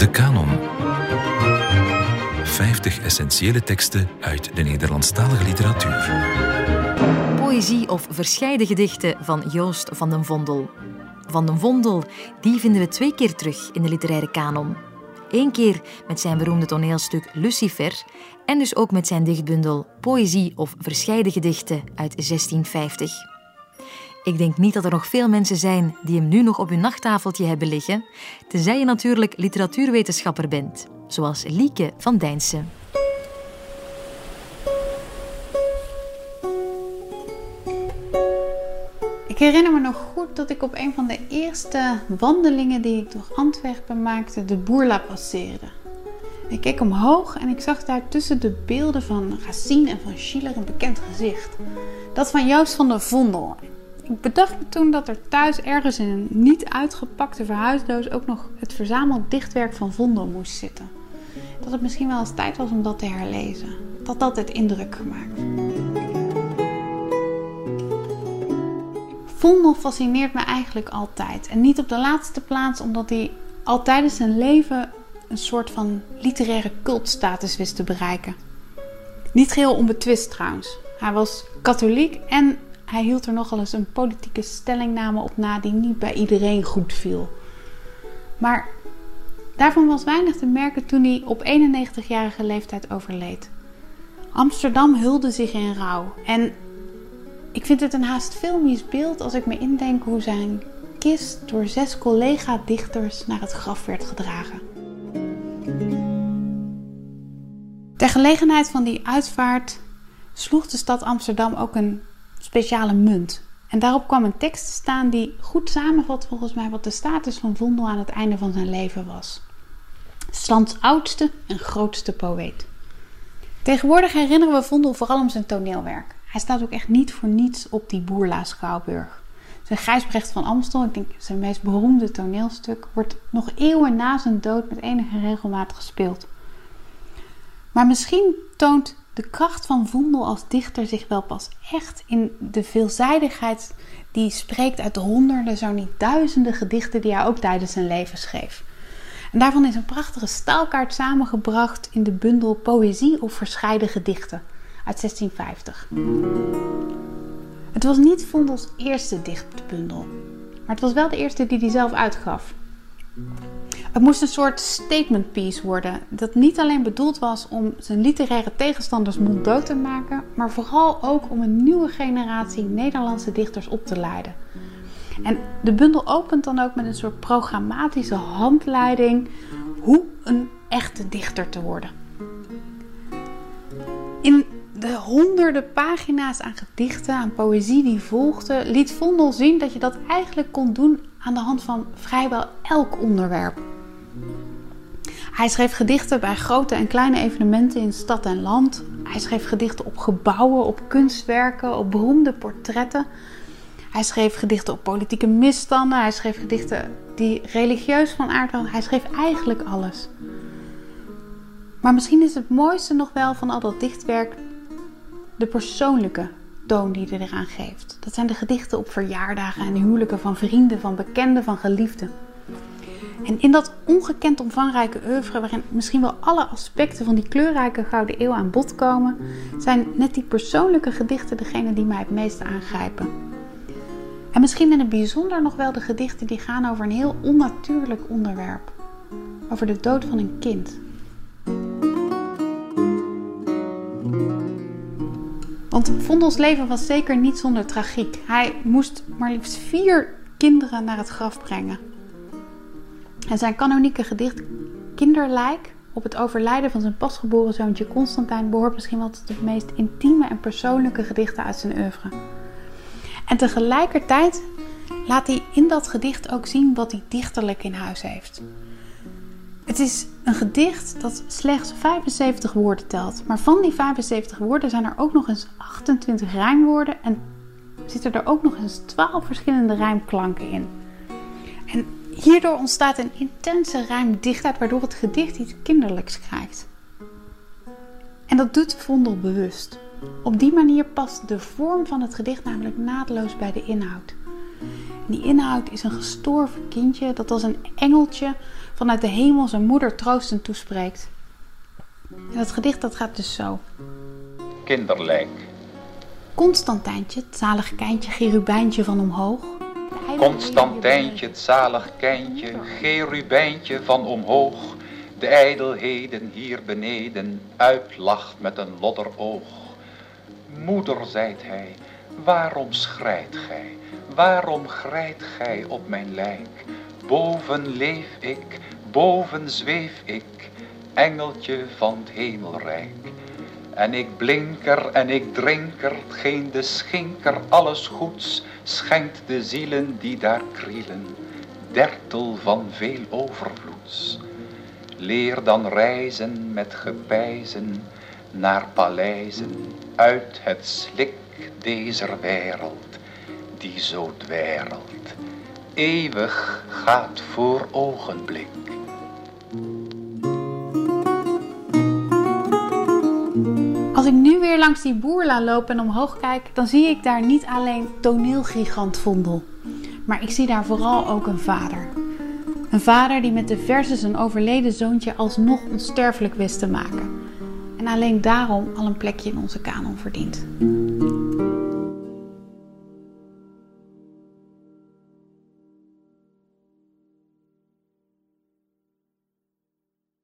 De Canon. 50 essentiële teksten uit de Nederlandstalige literatuur. Poëzie of verscheiden gedichten van Joost van den Vondel. Van den Vondel die vinden we twee keer terug in de literaire kanon. Eén keer met zijn beroemde toneelstuk Lucifer en dus ook met zijn dichtbundel Poëzie of verscheiden gedichten uit 1650. Ik denk niet dat er nog veel mensen zijn die hem nu nog op hun nachttafeltje hebben liggen, tenzij je natuurlijk literatuurwetenschapper bent, zoals Lieke van Dijnsen. Ik herinner me nog goed dat ik op een van de eerste wandelingen die ik door Antwerpen maakte, de Boerla passeerde. Ik keek omhoog en ik zag daar tussen de beelden van Racine en van Schiller een bekend gezicht. Dat van Joost van der Vondel. Bedacht me toen dat er thuis ergens in een niet uitgepakte verhuisdoos ook nog het verzameld dichtwerk van Vondel moest zitten. Dat het misschien wel eens tijd was om dat te herlezen. Dat had altijd indruk gemaakt. Vondel fascineert me eigenlijk altijd. En niet op de laatste plaats omdat hij al tijdens zijn leven een soort van literaire cultstatus wist te bereiken. Niet geheel onbetwist trouwens. Hij was katholiek en hij hield er nogal eens een politieke stellingname op na die niet bij iedereen goed viel. Maar daarvan was weinig te merken toen hij op 91-jarige leeftijd overleed. Amsterdam hulde zich in rouw en ik vind het een haast filmisch beeld als ik me indenk hoe zijn kist door zes collega-dichters naar het graf werd gedragen. Ter gelegenheid van die uitvaart sloeg de stad Amsterdam ook een speciale munt. En daarop kwam een tekst te staan die goed samenvat volgens mij wat de status van Vondel aan het einde van zijn leven was. Slands oudste en grootste poëet. Tegenwoordig herinneren we Vondel vooral om zijn toneelwerk. Hij staat ook echt niet voor niets op die Boerla Schouwburg. Zijn Gijsbrecht van Amstel, ik denk zijn meest beroemde toneelstuk, wordt nog eeuwen na zijn dood met enige regelmaat gespeeld. Maar misschien toont de kracht van Vondel als dichter zich wel pas echt in de veelzijdigheid die spreekt uit de honderden, zo niet duizenden gedichten die hij ook tijdens zijn leven schreef. En daarvan is een prachtige staalkaart samengebracht in de bundel Poëzie of Verscheiden Gedichten uit 1650. Het was niet Vondels eerste dichtbundel, maar het was wel de eerste die hij zelf uitgaf. Het moest een soort statement piece worden, dat niet alleen bedoeld was om zijn literaire tegenstanders monddood te maken, maar vooral ook om een nieuwe generatie Nederlandse dichters op te leiden. En de bundel opent dan ook met een soort programmatische handleiding hoe een echte dichter te worden. In de honderden pagina's aan gedichten, aan poëzie die volgden, liet Vondel zien dat je dat eigenlijk kon doen aan de hand van vrijwel elk onderwerp. Hij schreef gedichten bij grote en kleine evenementen in stad en land. Hij schreef gedichten op gebouwen, op kunstwerken, op beroemde portretten. Hij schreef gedichten op politieke misstanden. Hij schreef gedichten die religieus van aard waren. Hij schreef eigenlijk alles. Maar misschien is het mooiste nog wel van al dat dichtwerk de persoonlijke toon die hij eraan geeft. Dat zijn de gedichten op verjaardagen en huwelijken van vrienden, van bekenden, van geliefden. En in dat ongekend omvangrijke oeuvre, waarin misschien wel alle aspecten van die kleurrijke Gouden Eeuw aan bod komen, zijn net die persoonlijke gedichten degene die mij het meest aangrijpen. En misschien in het bijzonder nog wel de gedichten die gaan over een heel onnatuurlijk onderwerp. Over de dood van een kind. Want Vondels leven was zeker niet zonder tragiek. Hij moest maar liefst vier kinderen naar het graf brengen. En zijn kanonieke gedicht Kinderlijk op het overlijden van zijn pasgeboren zoontje Constantijn behoort misschien wel tot de meest intieme en persoonlijke gedichten uit zijn oeuvre. En tegelijkertijd laat hij in dat gedicht ook zien wat hij dichterlijk in huis heeft. Het is een gedicht dat slechts 75 woorden telt. Maar van die 75 woorden zijn er ook nog eens 28 rijmwoorden en zitten er ook nog eens 12 verschillende rijmklanken in. En hierdoor ontstaat een intense rijmdichtheid waardoor het gedicht iets kinderlijks krijgt. En dat doet Vondel bewust. Op die manier past de vorm van het gedicht namelijk naadloos bij de inhoud. die inhoud is een gestorven kindje dat als een engeltje vanuit de hemel zijn moeder troostend toespreekt. En dat gedicht dat gaat dus zo. Kinderlijk. Constantijntje, het zalig kijntje, gerubijntje van omhoog. Constantijntje, het zalig kijntje, gerubijntje van omhoog. De ijdelheden hier beneden uitlacht met een lodder oog. Moeder, zijt hij, waarom schrijt gij? Waarom grijt gij op mijn lijk? Boven leef ik, boven zweef ik, engeltje van het hemelrijk. En ik blinker en ik drinker, geen de schinker alles goeds schenkt de zielen die daar krielen, dertel van veel overvloeds. Leer dan reizen met gepijzen naar paleizen uit het slik dezer wereld, die zo dwerelt, eeuwig gaat voor ogenblik. Nu weer langs die boerla loop en omhoog kijk, dan zie ik daar niet alleen toneelgigant Vondel, maar ik zie daar vooral ook een vader. Een vader die met de verse zijn overleden zoontje alsnog onsterfelijk wist te maken. En alleen daarom al een plekje in onze kanon verdient.